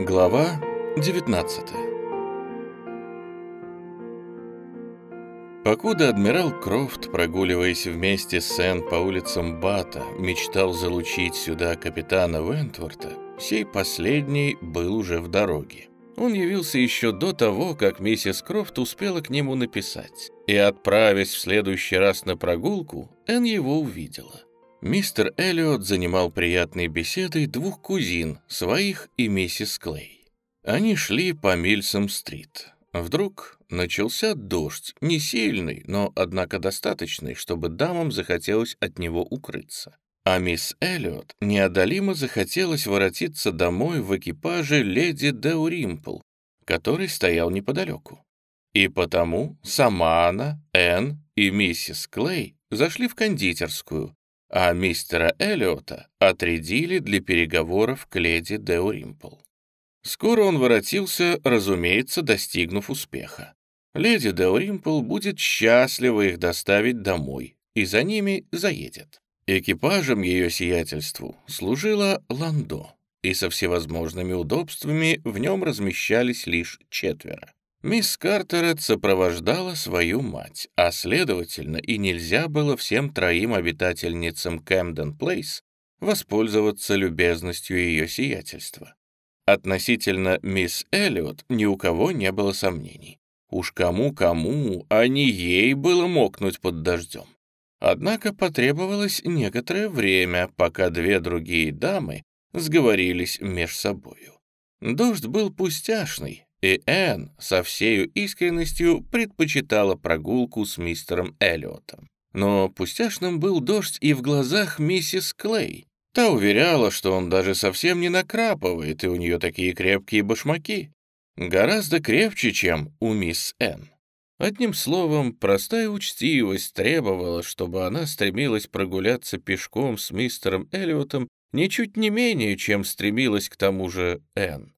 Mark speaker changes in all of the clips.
Speaker 1: Глава 19 Покуда адмирал Крофт, прогуливаясь вместе с Сен по улицам Бата, мечтал залучить сюда капитана Вентворта, сей последний был уже в дороге. Он явился еще до того, как миссис Крофт успела к нему написать, и, отправясь в следующий раз на прогулку, Энн его увидела. Мистер Эллиот занимал приятной беседой двух кузин, своих и миссис Клей. Они шли по Мильсом-стрит. Вдруг начался дождь, не сильный, но, однако, достаточный, чтобы дамам захотелось от него укрыться. А мисс Эллиот неодолимо захотелось воротиться домой в экипаже леди Деуримпл, который стоял неподалеку. И потому сама она, Энн и миссис Клей зашли в кондитерскую, а мистера Эллиота отрядили для переговоров к леди Деуримпл. Скоро он воротился, разумеется, достигнув успеха. Леди Деуримпл будет счастлива их доставить домой, и за ними заедет. Экипажем ее сиятельству служила Ландо, и со всевозможными удобствами в нем размещались лишь четверо. Мисс Картерет сопровождала свою мать, а, следовательно, и нельзя было всем троим обитательницам Кэмден Плейс воспользоваться любезностью ее сиятельства. Относительно мисс Эллиот ни у кого не было сомнений. Уж кому-кому, а не ей было мокнуть под дождем. Однако потребовалось некоторое время, пока две другие дамы сговорились меж собою. Дождь был пустяшный, и Энн со всею искренностью предпочитала прогулку с мистером Эллиотом. Но пустяшным был дождь и в глазах миссис Клей. Та уверяла, что он даже совсем не накрапывает, и у нее такие крепкие башмаки. Гораздо крепче, чем у мисс Энн. Одним словом, простая учтивость требовала, чтобы она стремилась прогуляться пешком с мистером Эллиотом ничуть не менее, чем стремилась к тому же Энн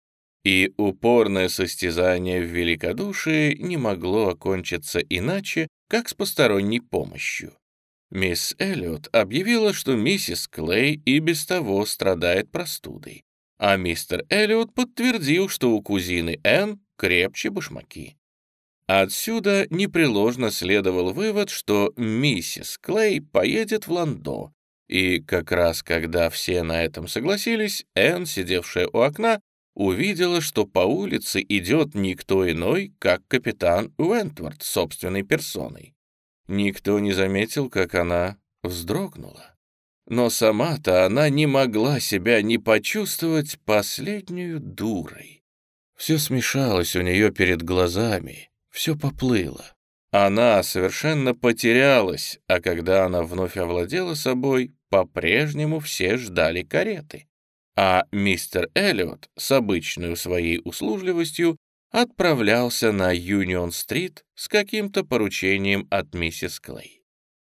Speaker 1: и упорное состязание в великодушии не могло окончиться иначе, как с посторонней помощью. Мисс Эллиот объявила, что миссис Клей и без того страдает простудой, а мистер Эллиот подтвердил, что у кузины Энн крепче башмаки. Отсюда непреложно следовал вывод, что миссис Клей поедет в Ландо, и как раз когда все на этом согласились, Энн, сидевшая у окна, увидела, что по улице идет никто иной, как капитан Уэнтворд собственной персоной. Никто не заметил, как она вздрогнула. Но сама-то она не могла себя не почувствовать последнюю дурой. Все смешалось у нее перед глазами, все поплыло. Она совершенно потерялась, а когда она вновь овладела собой, по-прежнему все ждали кареты а мистер Эллиот с обычной своей услужливостью отправлялся на Юнион-стрит с каким-то поручением от миссис Клей.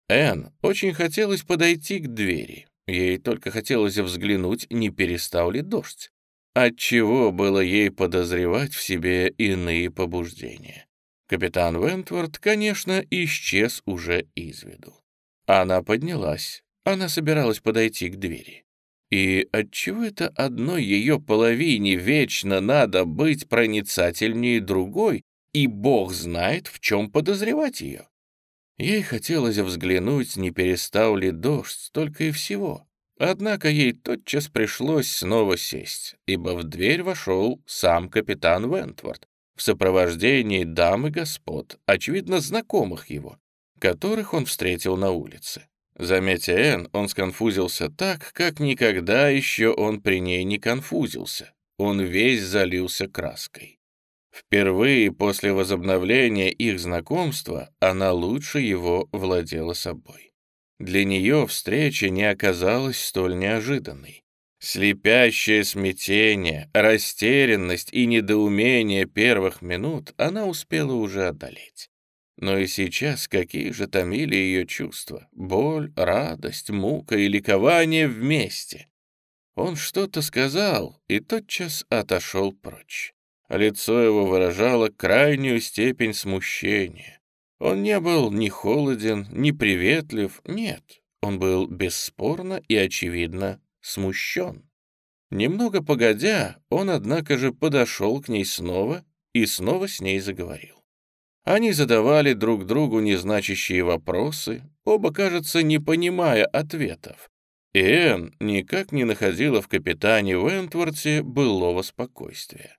Speaker 1: Энн очень хотелось подойти к двери. Ей только хотелось взглянуть, не перестал ли дождь. Отчего было ей подозревать в себе иные побуждения? Капитан Вентворд, конечно, исчез уже из виду. Она поднялась. Она собиралась подойти к двери. И отчего это одной ее половине вечно надо быть проницательнее другой, и бог знает, в чем подозревать ее? Ей хотелось взглянуть, не перестал ли дождь, только и всего. Однако ей тотчас пришлось снова сесть, ибо в дверь вошел сам капитан Вентворд в сопровождении дам и господ, очевидно, знакомых его, которых он встретил на улице. Заметя Энн, он сконфузился так, как никогда еще он при ней не конфузился. Он весь залился краской. Впервые после возобновления их знакомства она лучше его владела собой. Для нее встреча не оказалась столь неожиданной. Слепящее смятение, растерянность и недоумение первых минут она успела уже одолеть. Но и сейчас какие же томили ее чувства? Боль, радость, мука и ликование вместе. Он что-то сказал и тотчас отошел прочь. Лицо его выражало крайнюю степень смущения. Он не был ни холоден, ни приветлив, нет, он был бесспорно и очевидно смущен. Немного погодя, он, однако же, подошел к ней снова и снова с ней заговорил. Они задавали друг другу незначащие вопросы, оба, кажется, не понимая ответов. И Энн никак не находила в капитане Вентворте былого спокойствия.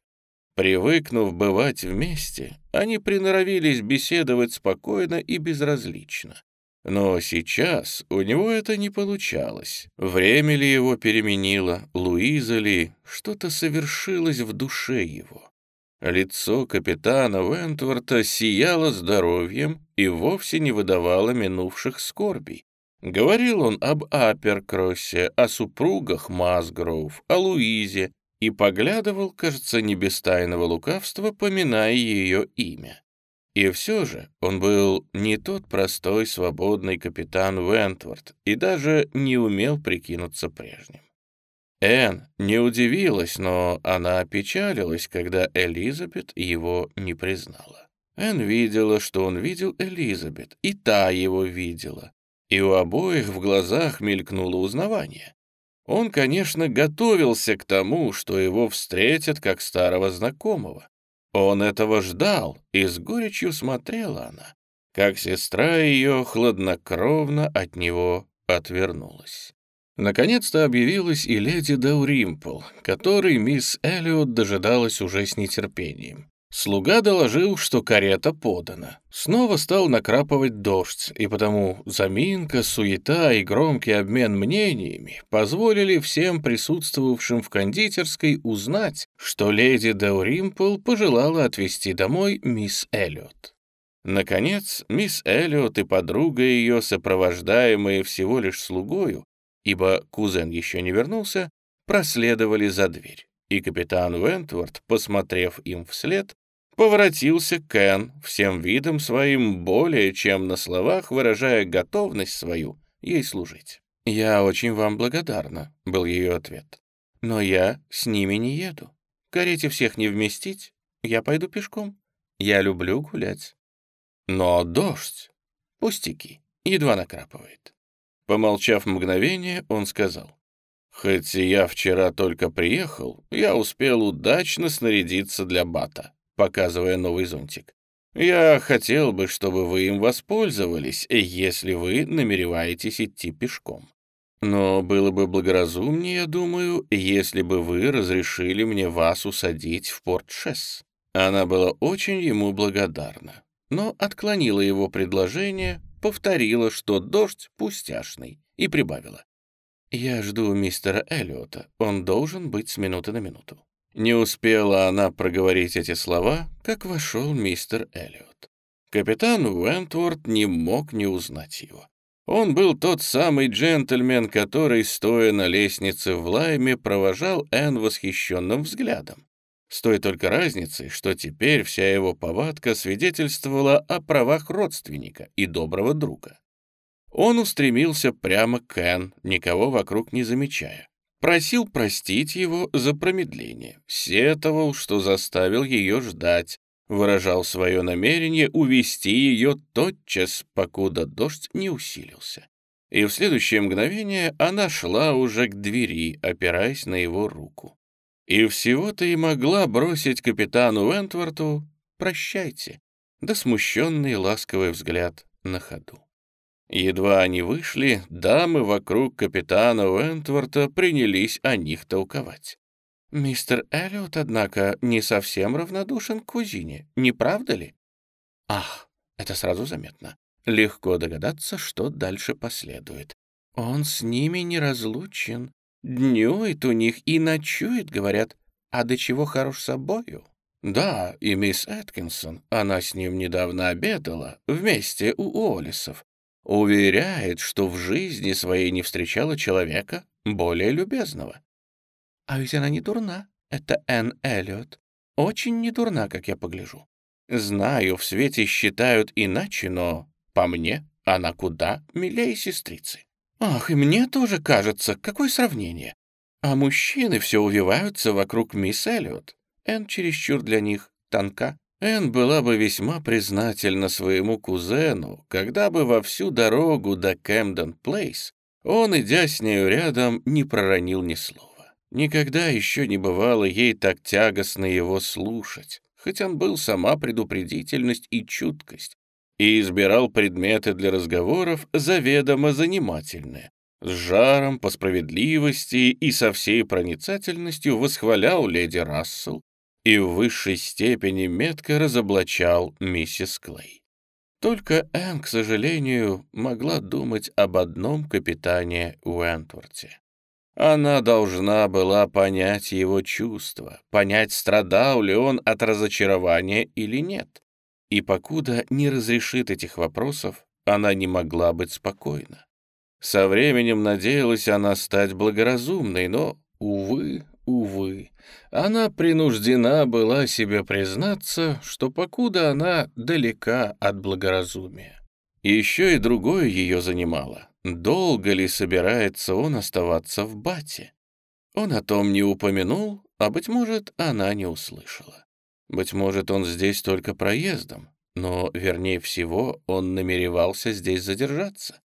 Speaker 1: Привыкнув бывать вместе, они приноровились беседовать спокойно и безразлично. Но сейчас у него это не получалось. Время ли его переменило, Луиза ли, что-то совершилось в душе его. Лицо капитана Вентворта сияло здоровьем и вовсе не выдавало минувших скорбей. Говорил он об Аперкроссе, о супругах Масгроув, о Луизе и поглядывал, кажется, не без тайного лукавства, поминая ее имя. И все же он был не тот простой свободный капитан Вентворд и даже не умел прикинуться прежним. Энн не удивилась, но она опечалилась, когда Элизабет его не признала. Энн видела, что он видел Элизабет, и та его видела, и у обоих в глазах мелькнуло узнавание. Он, конечно, готовился к тому, что его встретят как старого знакомого, он этого ждал, и с горечью смотрела она, как сестра ее хладнокровно от него отвернулась. Наконец-то объявилась и леди Дауримпл, которой мисс Эллиот дожидалась уже с нетерпением. Слуга доложил, что карета подана. Снова стал накрапывать дождь, и потому заминка, суета и громкий обмен мнениями позволили всем присутствовавшим в кондитерской узнать, что леди Дауримпл пожелала отвезти домой мисс Эллиот. Наконец, мисс Эллиот и подруга ее, сопровождаемые всего лишь слугою, ибо кузен еще не вернулся, проследовали за дверь и капитан Вентворд, посмотрев им вслед, Поворотился Кен, всем видом своим, более чем на словах, выражая готовность свою ей служить. «Я очень вам благодарна», — был ее ответ. «Но я с ними не еду. Карете всех не вместить, я пойду пешком. Я люблю гулять». «Но дождь...» «Пустяки, едва накрапывает». Помолчав мгновение, он сказал. «Хоть я вчера только приехал, я успел удачно снарядиться для бата показывая новый зонтик. «Я хотел бы, чтобы вы им воспользовались, если вы намереваетесь идти пешком. Но было бы благоразумнее, я думаю, если бы вы разрешили мне вас усадить в Порт-Шесс». Она была очень ему благодарна, но отклонила его предложение, повторила, что дождь пустяшный, и прибавила. «Я жду мистера Эллиота, он должен быть с минуты на минуту». Не успела она проговорить эти слова, как вошел мистер Эллиот. Капитан Уэнтворд не мог не узнать его. Он был тот самый джентльмен, который, стоя на лестнице в лайме, провожал Энн восхищенным взглядом. С той только разницей, что теперь вся его повадка свидетельствовала о правах родственника и доброго друга. Он устремился прямо к Энн, никого вокруг не замечая просил простить его за промедление, сетовал, что заставил ее ждать, выражал свое намерение увести ее тотчас, покуда дождь не усилился. И в следующее мгновение она шла уже к двери, опираясь на его руку. И всего-то и могла бросить капитану Вентворту «Прощайте», да смущенный ласковый взгляд на ходу. Едва они вышли, дамы вокруг капитана Уэнтворта принялись о них толковать. «Мистер Эллиот, однако, не совсем равнодушен к кузине, не правда ли?» «Ах, это сразу заметно. Легко догадаться, что дальше последует. Он с ними не разлучен. Днюет у них и ночует, говорят. А до чего хорош собою?» «Да, и мисс Эткинсон, она с ним недавно обедала, вместе у Олисов. Уверяет, что в жизни своей не встречала человека более любезного. А ведь она не дурна. Это Энн Эллиот. Очень не дурна, как я погляжу. Знаю, в свете считают иначе, но по мне она куда милее сестрицы. Ах, и мне тоже кажется, какое сравнение. А мужчины все увиваются вокруг мисс Эллиот. Энн чересчур для них тонка. Энн была бы весьма признательна своему кузену, когда бы во всю дорогу до Кэмден Плейс он, идя с нею рядом, не проронил ни слова. Никогда еще не бывало ей так тягостно его слушать, хоть он был сама предупредительность и чуткость, и избирал предметы для разговоров заведомо занимательные, с жаром, по справедливости и со всей проницательностью восхвалял леди Рассел и в высшей степени метко разоблачал миссис Клей. Только Энн, к сожалению, могла думать об одном капитане Уэнтворте. Она должна была понять его чувства, понять, страдал ли он от разочарования или нет. И покуда не разрешит этих вопросов, она не могла быть спокойна. Со временем надеялась она стать благоразумной, но, увы, увы, она принуждена была себе признаться, что покуда она далека от благоразумия. Еще и другое ее занимало. Долго ли собирается он оставаться в бате? Он о том не упомянул, а, быть может, она не услышала. Быть может, он здесь только проездом, но, вернее всего, он намеревался здесь задержаться.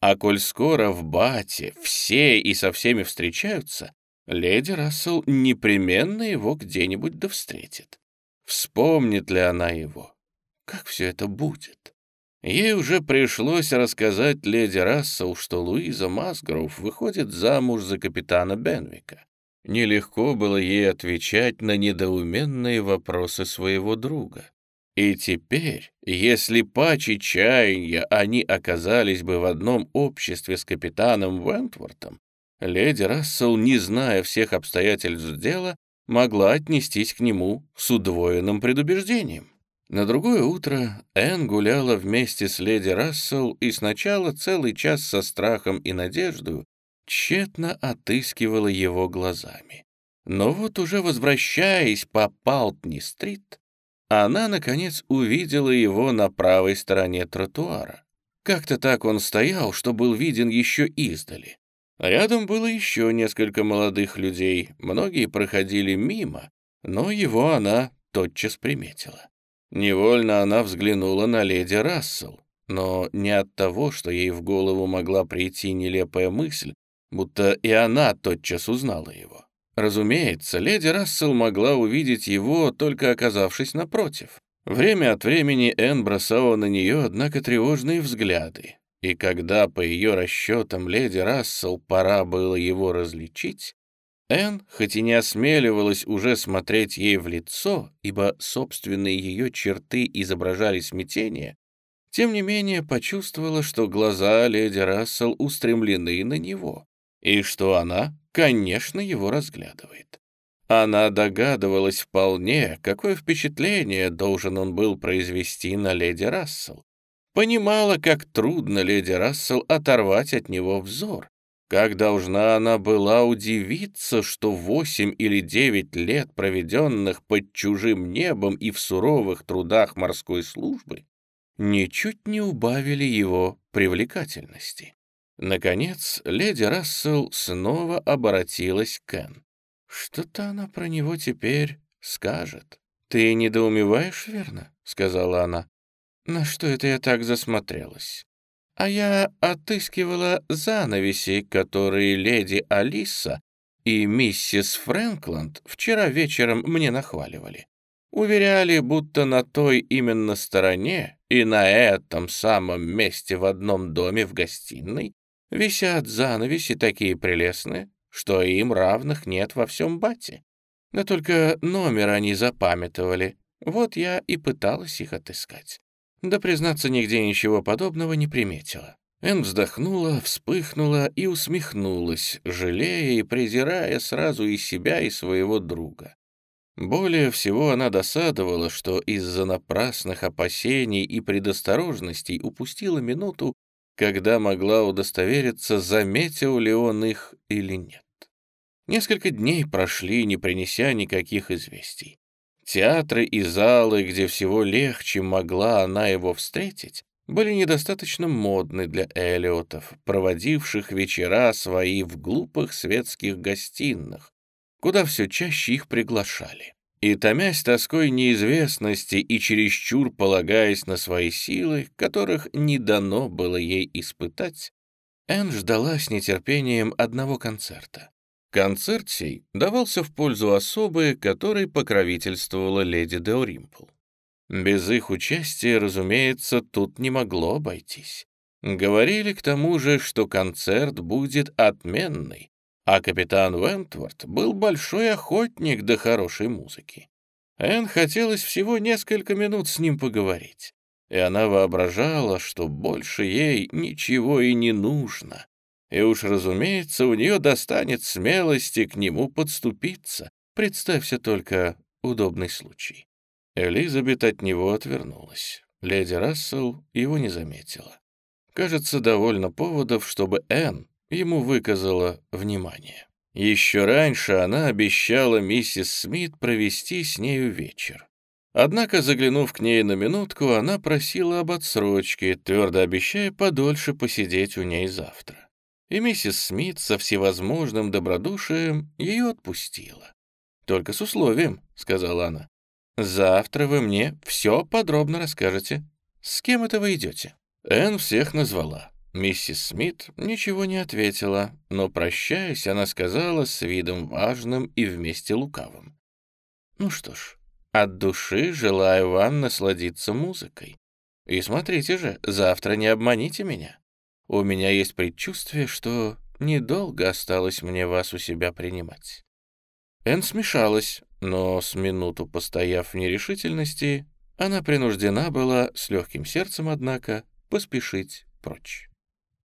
Speaker 1: А коль скоро в бате все и со всеми встречаются, леди Рассел непременно его где-нибудь да встретит. Вспомнит ли она его? Как все это будет? Ей уже пришлось рассказать леди Рассел, что Луиза Масгроув выходит замуж за капитана Бенвика. Нелегко было ей отвечать на недоуменные вопросы своего друга. И теперь, если пачи чаяния они оказались бы в одном обществе с капитаном Вентвортом, леди Рассел, не зная всех обстоятельств дела, могла отнестись к нему с удвоенным предубеждением. На другое утро Энн гуляла вместе с леди Рассел и сначала целый час со страхом и надеждой тщетно отыскивала его глазами. Но вот уже возвращаясь по Палтни-стрит, она, наконец, увидела его на правой стороне тротуара. Как-то так он стоял, что был виден еще издали. Рядом было еще несколько молодых людей, многие проходили мимо, но его она тотчас приметила. Невольно она взглянула на леди Рассел, но не от того, что ей в голову могла прийти нелепая мысль, будто и она тотчас узнала его. Разумеется, леди Рассел могла увидеть его, только оказавшись напротив. Время от времени Энн бросала на нее, однако, тревожные взгляды, и когда, по ее расчетам, леди Рассел пора было его различить, Энн, хоть и не осмеливалась уже смотреть ей в лицо, ибо собственные ее черты изображали смятение, тем не менее почувствовала, что глаза леди Рассел устремлены на него, и что она конечно, его разглядывает. Она догадывалась вполне, какое впечатление должен он был произвести на леди Рассел. Понимала, как трудно леди Рассел оторвать от него взор, как должна она была удивиться, что восемь или девять лет, проведенных под чужим небом и в суровых трудах морской службы, ничуть не убавили его привлекательности. Наконец, леди Рассел снова обратилась к Кен. «Что-то она про него теперь скажет. Ты недоумеваешь, верно?» — сказала она. «На что это я так засмотрелась?» «А я отыскивала занавеси, которые леди Алиса и миссис Фрэнкланд вчера вечером мне нахваливали. Уверяли, будто на той именно стороне и на этом самом месте в одном доме в гостиной Висят занавеси такие прелестные, что им равных нет во всем бате. Да только номер они запамятовали. Вот я и пыталась их отыскать. Да, признаться, нигде ничего подобного не приметила. Эн вздохнула, вспыхнула и усмехнулась, жалея и презирая сразу и себя, и своего друга. Более всего она досадовала, что из-за напрасных опасений и предосторожностей упустила минуту, когда могла удостовериться, заметил ли он их или нет. Несколько дней прошли, не принеся никаких известий. Театры и залы, где всего легче могла она его встретить, были недостаточно модны для Элиотов, проводивших вечера свои в глупых светских гостиных, куда все чаще их приглашали. И, томясь тоской неизвестности и чересчур полагаясь на свои силы, которых не дано было ей испытать, Энн ждала с нетерпением одного концерта. Концерт сей давался в пользу особы, которой покровительствовала леди Деоримпл. Без их участия, разумеется, тут не могло обойтись. Говорили к тому же, что концерт будет отменный, а капитан Вентворд был большой охотник до хорошей музыки. Энн хотелось всего несколько минут с ним поговорить, и она воображала, что больше ей ничего и не нужно, и уж, разумеется, у нее достанет смелости к нему подступиться. Представься только удобный случай. Элизабет от него отвернулась. Леди Рассел его не заметила. Кажется, довольно поводов, чтобы Энн ему выказала внимание. Еще раньше она обещала миссис Смит провести с нею вечер. Однако, заглянув к ней на минутку, она просила об отсрочке, твердо обещая подольше посидеть у ней завтра и миссис Смит со всевозможным добродушием ее отпустила. «Только с условием», — сказала она. «Завтра вы мне все подробно расскажете. С кем это вы идете?» Энн всех назвала. Миссис Смит ничего не ответила, но, прощаясь, она сказала с видом важным и вместе лукавым. «Ну что ж, от души желаю вам насладиться музыкой. И смотрите же, завтра не обманите меня. У меня есть предчувствие, что недолго осталось мне вас у себя принимать». Энн смешалась, но с минуту постояв в нерешительности, она принуждена была, с легким сердцем, однако, поспешить прочь.